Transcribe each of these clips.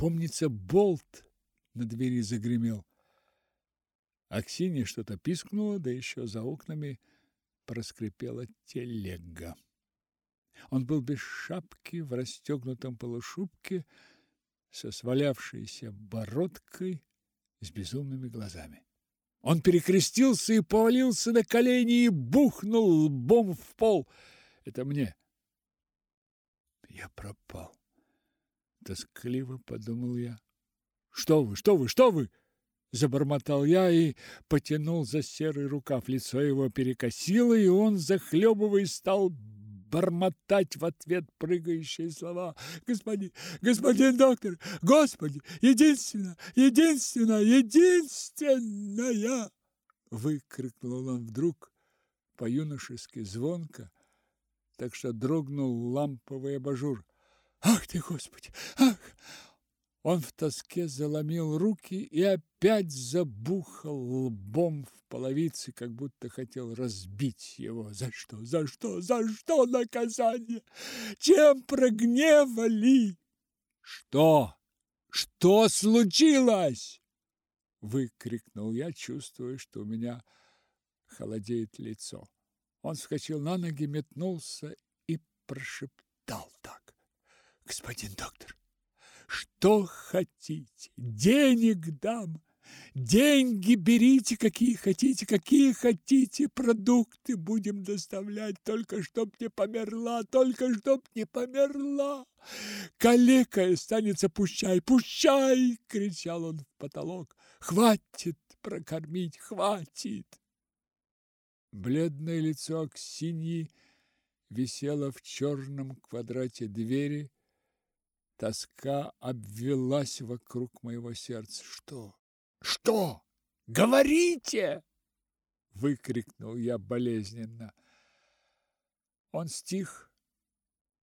Помнится, болт на двери загремел. Аксинья что-то пискнула, да еще за окнами проскрипела телега. Он был без шапки, в расстегнутом полушубке, со свалявшейся бородкой, с безумными глазами. Он перекрестился и повалился на колени и бухнул лбом в пол. Это мне. Я пропал. Тоскливо подумал я. Что вы, что вы, что вы? Забормотал я и потянул за серый рукав. Лицо его перекосило, и он, захлебываясь, стал бормотать в ответ прыгающие слова. Господин, господин доктор, Господи, единственно, единственно, единственная! Выкрикнул он вдруг по-юношески звонко, так что дрогнул ламповый абажур. Ах ты, Господи! Ах! Он в тоске заломил руки и опять забухал лбом в половице, как будто хотел разбить его. За что? За что? За что наказание? Чем прогневали? Что? Что случилось? выкрикнул я, чувствуя, что у меня холодеет лицо. Он вскочил на ноги, метнулся и прошептал так: "Господин доктор, что хотите? Денег дам. Деньги берите, какие хотите, какие хотите. Продукты будем доставлять, только чтоб не померла, только чтоб не померла. Калека останется, пущай, пущай, кричал он в потолок. Хватит прокормить, хватит. Бледное лицо Аксиньи висело в черном квадрате двери, Тоска обвелась вокруг моего сердца. Что? Что? Говорите! выкрикнул я болезненно. Он стих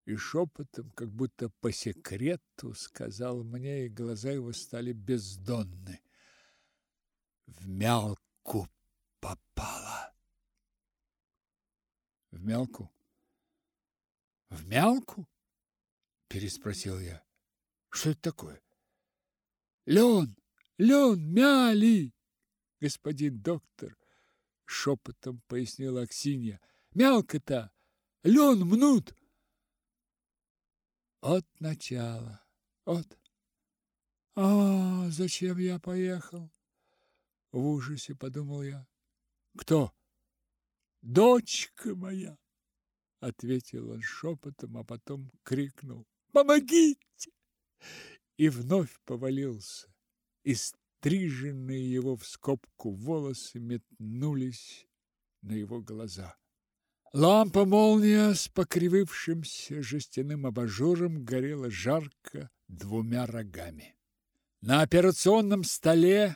и шепотом, как будто по секрету, сказал мне, и глаза его стали бездонны. В мялку попала. В мялку? В мялку? переспросил я. Что это такое? Лен, лен, мяли, господин доктор, шепотом пояснила Аксинья. Мялко-то, лен мнут. От начала, от. А, зачем я поехал? В ужасе подумал я. Кто? Дочка моя, ответил он шепотом, а потом крикнул. Помогите! И вновь повалился. И стриженные его в скобку волосы метнулись на его глаза. Лампа-молния с покривившимся жестяным абажуром горела жарко двумя рогами. На операционном столе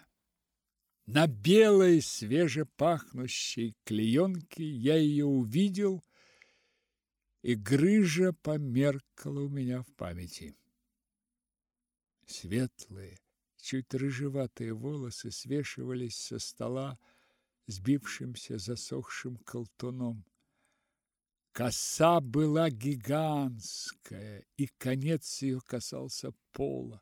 на белой свежепахнущей клеенке я ее увидел, и грыжа померкла у меня в памяти. Светлые, чуть рыжеватые волосы свешивались со стола сбившимся засохшим колтуном. Коса была гигантская, и конец ее касался пола.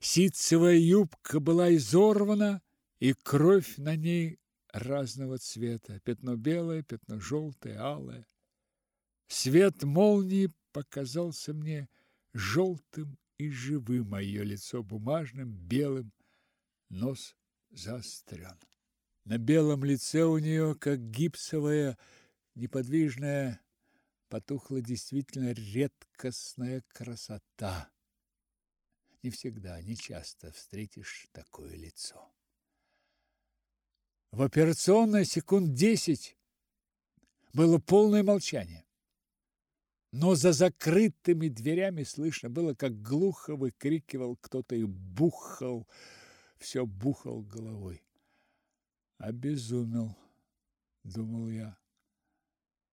Ситцевая юбка была изорвана, и кровь на ней разного цвета: пятно белое, пятно желтое, алое. Свет молнии показался мне желтым и живым, а ее лицо бумажным, белым, нос заострен. На белом лице у нее, как гипсовая, неподвижная, потухла действительно редкостная красота. Не всегда, не часто встретишь такое лицо. В операционной секунд десять было полное молчание но за закрытыми дверями слышно было, как глухо выкрикивал кто-то и бухал, все бухал головой. Обезумел, думал я.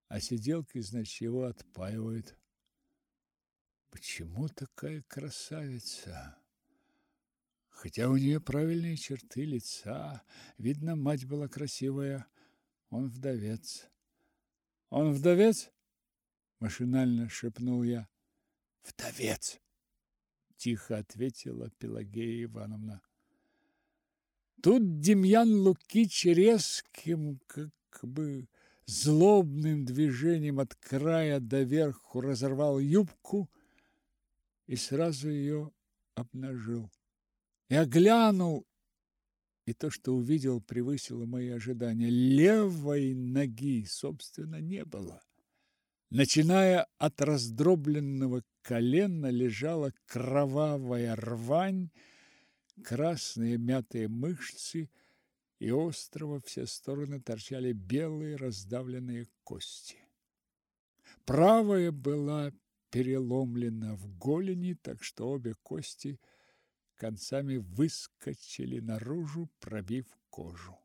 А сиделки, значит, его отпаивают. Почему такая красавица? Хотя у нее правильные черты лица, видно, мать была красивая, он вдовец. Он вдовец? Машинально шепнул я. Вдовец. тихо ответила Пелагея Ивановна. Тут Демьян Лукич резким, как бы злобным движением от края до верху разорвал юбку и сразу ее обнажил. Я глянул, и то, что увидел, превысило мои ожидания. Левой ноги, собственно, не было. Начиная от раздробленного колена лежала кровавая рвань, красные мятые мышцы, и острого все стороны торчали белые раздавленные кости. Правая была переломлена в голени, так что обе кости концами выскочили наружу, пробив кожу.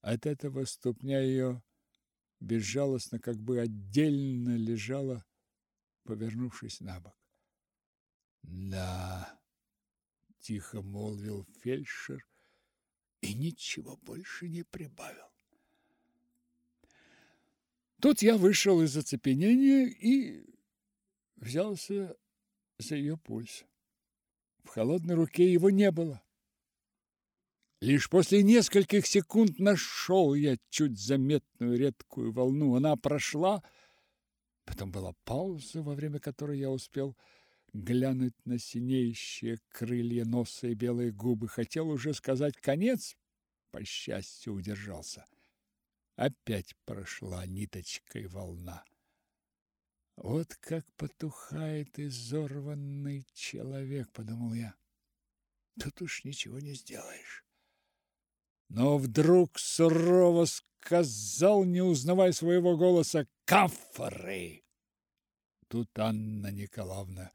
От этого ступня ее безжалостно как бы отдельно лежала, повернувшись на бок. «Да», — тихо молвил фельдшер и ничего больше не прибавил. Тут я вышел из оцепенения и взялся за ее пульс. В холодной руке его не было. Лишь после нескольких секунд нашел я чуть заметную редкую волну. Она прошла, потом была пауза, во время которой я успел глянуть на синеющие крылья носа и белые губы. Хотел уже сказать конец, по счастью, удержался. Опять прошла ниточкой волна. Вот как потухает изорванный человек, подумал я. Тут уж ничего не сделаешь. Но вдруг сурово сказал, не узнавая своего голоса, «Кафоры!» Тут Анна Николаевна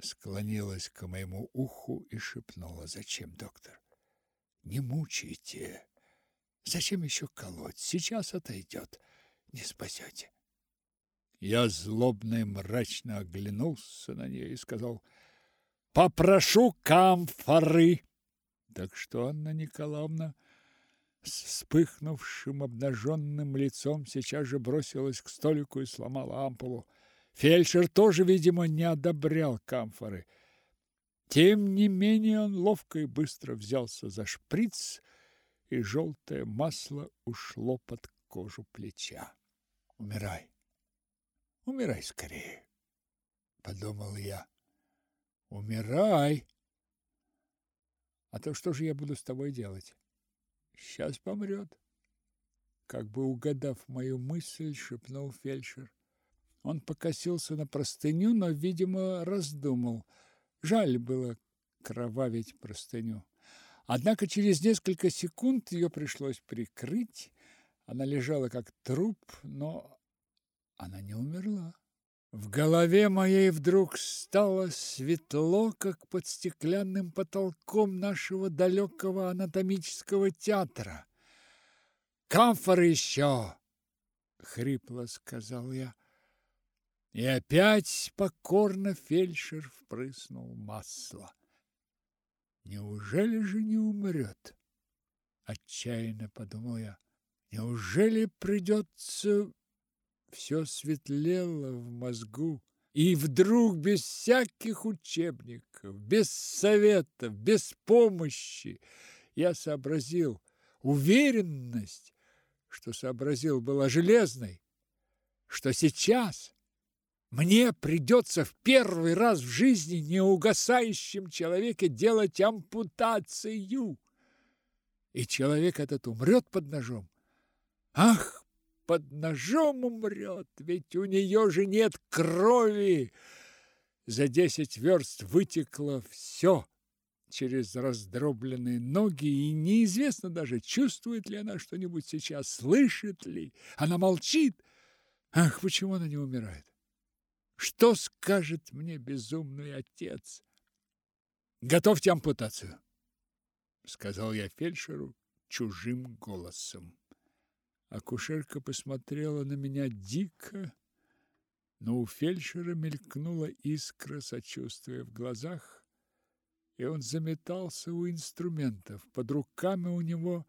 склонилась к моему уху и шепнула, «Зачем, доктор? Не мучайте. Зачем еще колоть? Сейчас отойдет. Не спасете». Я злобно и мрачно оглянулся на нее и сказал, «Попрошу камфоры!» Так что Анна Николаевна с вспыхнувшим обнаженным лицом сейчас же бросилась к столику и сломала ампулу. Фельдшер тоже, видимо, не одобрял камфоры. Тем не менее он ловко и быстро взялся за шприц, и желтое масло ушло под кожу плеча. «Умирай! Умирай скорее!» — подумал я. «Умирай!» А то что же я буду с тобой делать? Сейчас помрет. Как бы угадав мою мысль, шепнул фельдшер. Он покосился на простыню, но, видимо, раздумал. Жаль было кровавить простыню. Однако через несколько секунд ее пришлось прикрыть. Она лежала как труп, но она не умерла. В голове моей вдруг стало светло, как под стеклянным потолком нашего далекого анатомического театра. «Камфор еще!» — хрипло сказал я. И опять покорно фельдшер впрыснул масло. «Неужели же не умрет?» — отчаянно подумал я. «Неужели придется все светлело в мозгу, и вдруг без всяких учебников, без советов, без помощи я сообразил, уверенность, что сообразил, была железной, что сейчас мне придется в первый раз в жизни неугасающем человеке делать ампутацию, и человек этот умрет под ножом. Ах, под ножом умрет, ведь у нее же нет крови. За десять верст вытекло все через раздробленные ноги, и неизвестно даже, чувствует ли она что-нибудь сейчас, слышит ли. Она молчит. Ах, почему она не умирает? Что скажет мне безумный отец? Готовьте ампутацию, сказал я фельдшеру чужим голосом. Акушерка посмотрела на меня дико, но у фельдшера мелькнула искра сочувствия в глазах, и он заметался у инструментов. Под руками у него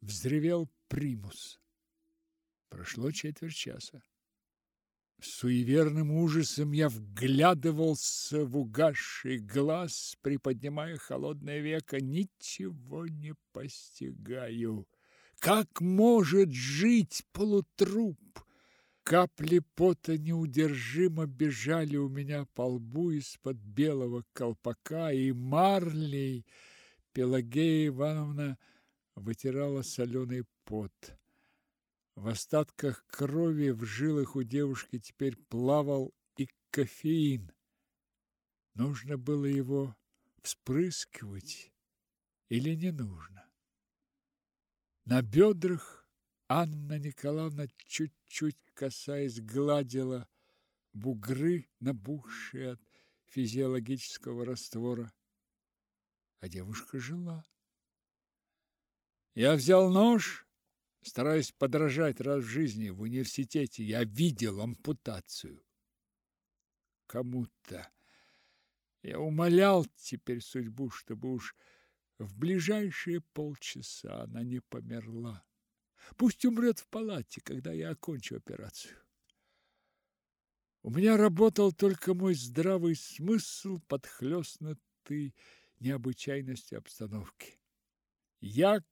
взревел примус. Прошло четверть часа. С суеверным ужасом я вглядывался в угасший глаз, приподнимая холодное веко. Ничего не постигаю. Как может жить полутруп? Капли пота неудержимо бежали у меня по лбу из-под белого колпака, и марлей Пелагея Ивановна вытирала соленый пот. В остатках крови в жилах у девушки теперь плавал и кофеин. Нужно было его вспрыскивать или не нужно? На бедрах Анна Николаевна, чуть-чуть касаясь, гладила бугры, набухшие от физиологического раствора. А девушка жила. Я взял нож Стараясь подражать раз в жизни в университете, я видел ампутацию. Кому-то я умолял теперь судьбу, чтобы уж в ближайшие полчаса она не померла. Пусть умрет в палате, когда я окончу операцию. У меня работал только мой здравый смысл, подхлёстнутый необычайностью обстановки. Я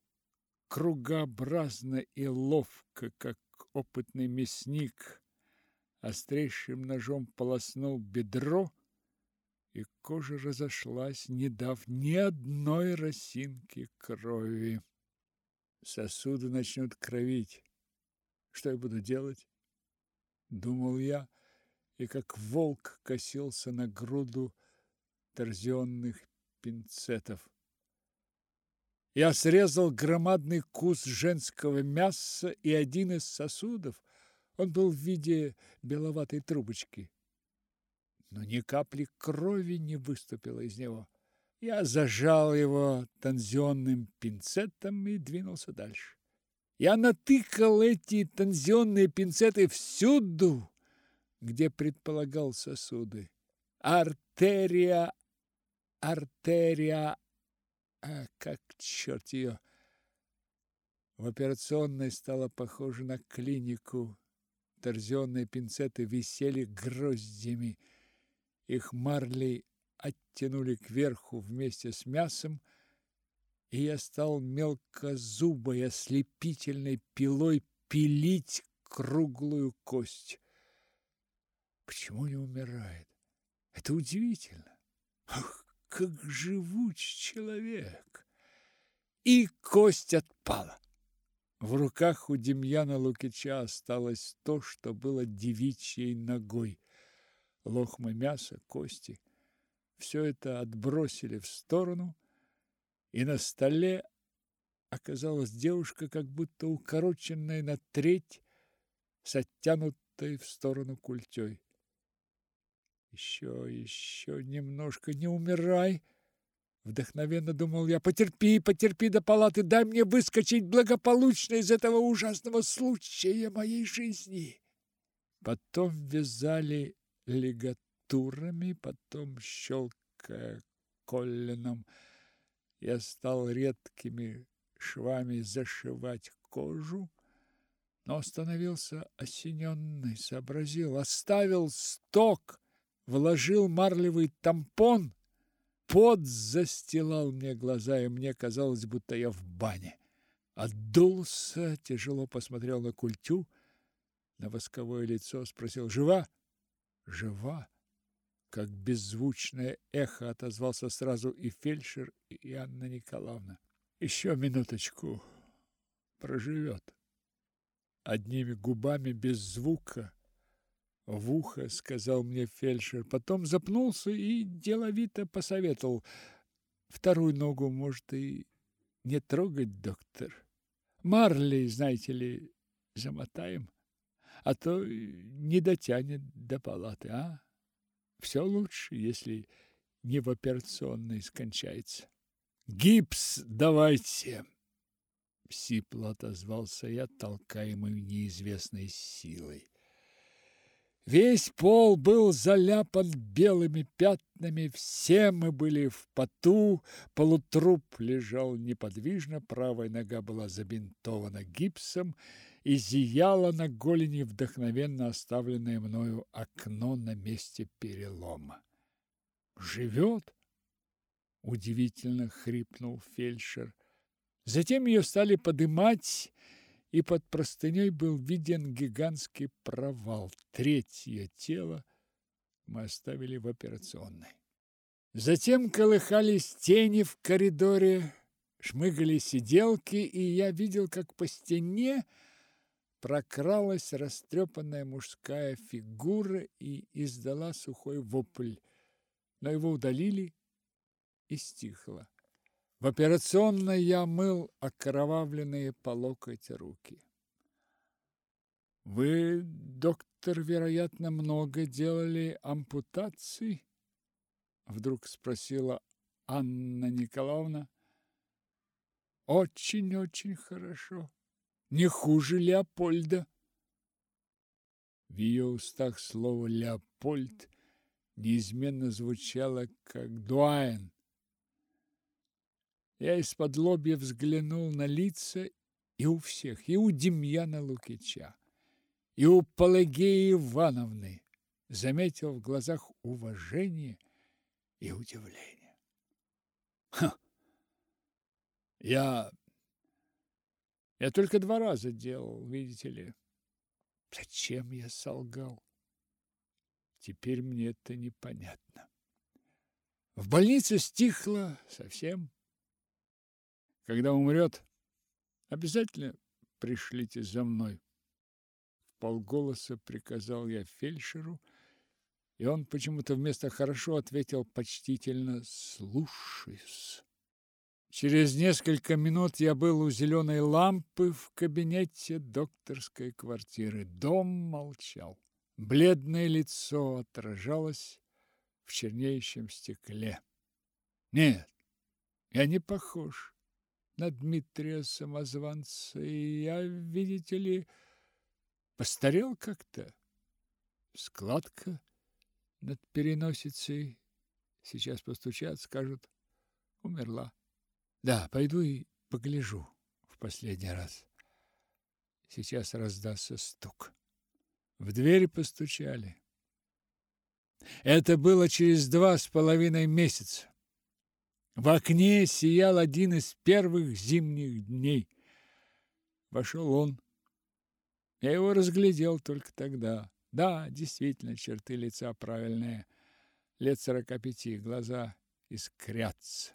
кругообразно и ловко, как опытный мясник, острейшим ножом полоснул бедро, и кожа разошлась, не дав ни одной росинки крови. Сосуды начнут кровить. Что я буду делать? Думал я, и как волк косился на груду торзионных пинцетов. Я срезал громадный кус женского мяса и один из сосудов, он был в виде беловатой трубочки. Но ни капли крови не выступило из него. Я зажал его тензионным пинцетом и двинулся дальше. Я натыкал эти тензионные пинцеты всюду, где предполагал сосуды. Артерия, артерия, а как черт ее! В операционной стало похоже на клинику. Торзионные пинцеты висели гроздями. Их марли оттянули кверху вместе с мясом, и я стал мелкозубой ослепительной пилой пилить круглую кость. Почему не умирает? Это удивительно. Ах, как живуч человек. И кость отпала. В руках у Демьяна Лукича осталось то, что было девичьей ногой. Лохмы мяса, кости. Все это отбросили в сторону, и на столе оказалась девушка, как будто укороченная на треть, с оттянутой в сторону культей. Еще, еще немножко, не умирай. Вдохновенно думал я, потерпи, потерпи до палаты, дай мне выскочить благополучно из этого ужасного случая моей жизни. Потом вязали лигатурами, потом щелкая колленом. Я стал редкими швами зашивать кожу, но остановился осененный, сообразил, оставил сток вложил марлевый тампон, пот застилал мне глаза, и мне казалось, будто я в бане. Отдулся, тяжело посмотрел на культю, на восковое лицо, спросил «Жива?» «Жива?» Как беззвучное эхо отозвался сразу и фельдшер, и Анна Николаевна. «Еще минуточку. Проживет». Одними губами без звука в ухо сказал мне фельдшер, потом запнулся и деловито посоветовал: "Вторую ногу, может, и не трогать, доктор. Марли, знаете ли, замотаем, а то не дотянет до палаты, а? Все лучше, если не в операционной скончается. Гипс давайте!" Сипло отозвался я, толкаемый неизвестной силой. Весь пол был заляпан белыми пятнами, все мы были в поту, полутруп лежал неподвижно, правая нога была забинтована гипсом, и зияло на голени вдохновенно оставленное мною окно на месте перелома. «Живет?» – удивительно хрипнул фельдшер. Затем ее стали подымать, и под простыней был виден гигантский провал. Третье тело мы оставили в операционной. Затем колыхались тени в коридоре, шмыгали сиделки, и я видел, как по стене прокралась растрепанная мужская фигура и издала сухой вопль, но его удалили и стихло. В операционной я мыл окровавленные по локоть руки. Вы, доктор, вероятно, много делали ампутаций? Вдруг спросила Анна Николаевна. Очень-очень хорошо. Не хуже Леопольда. В ее устах слово «Леопольд» неизменно звучало как «дуаен». Я из-под лобья взглянул на лица и у всех, и у Демьяна Лукича, и у Пелагеи Ивановны, заметил в глазах уважение и удивление. Ха! Я я только два раза делал, видите ли. Зачем я солгал? Теперь мне это непонятно. В больнице стихло совсем. Когда умрет, обязательно пришлите за мной. В полголоса приказал я фельдшеру, и он почему-то вместо «хорошо» ответил почтительно «слушаюсь». Через несколько минут я был у зеленой лампы в кабинете докторской квартиры. Дом молчал. Бледное лицо отражалось в чернеющем стекле. Нет, я не похож на Дмитрия Самозванца, и я, видите ли, постарел как-то. Складка над переносицей. Сейчас постучат, скажут, умерла. Да, пойду и погляжу в последний раз. Сейчас раздастся стук. В дверь постучали. Это было через два с половиной месяца. В окне сиял один из первых зимних дней. Вошел он. Я его разглядел только тогда. Да, действительно, черты лица правильные. Лет сорока пяти, глаза искрятся.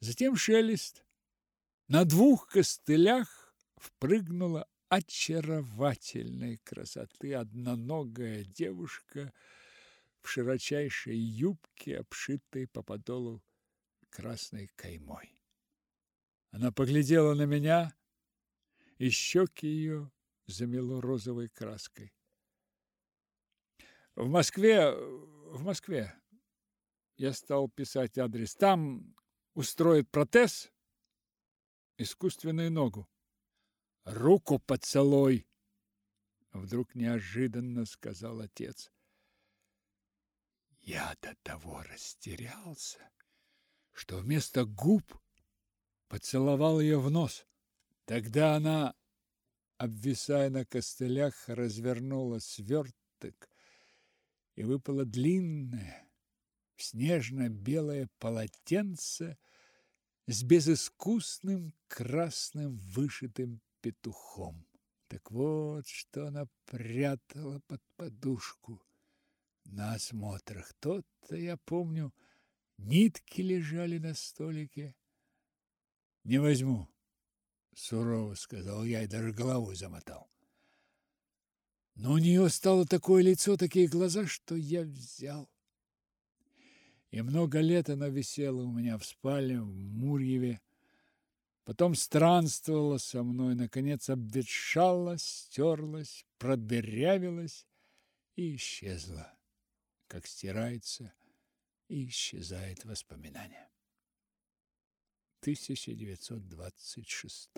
Затем шелест. На двух костылях впрыгнула очаровательной красоты одноногая девушка в широчайшей юбке, обшитой по подолу красной каймой. Она поглядела на меня, и щеки ее замело розовой краской. В Москве, в Москве я стал писать адрес. Там устроит протез, искусственную ногу. Руку поцелуй, вдруг неожиданно сказал отец. Я до того растерялся, что вместо губ поцеловал ее в нос. Тогда она, обвисая на костылях, развернула сверток, и выпала длинная, снежно-белое полотенце с безыскусным красным вышитым петухом. Так вот, что она прятала под подушку на осмотрах. Тот-то, я помню, нитки лежали на столике. Не возьму, сурово сказал я и даже головой замотал. Но у нее стало такое лицо, такие глаза, что я взял. И много лет она висела у меня в спальне в Мурьеве. Потом странствовала со мной, наконец обветшала, стерлась, продырявилась и исчезла, как стирается и исчезает воспоминание. 1926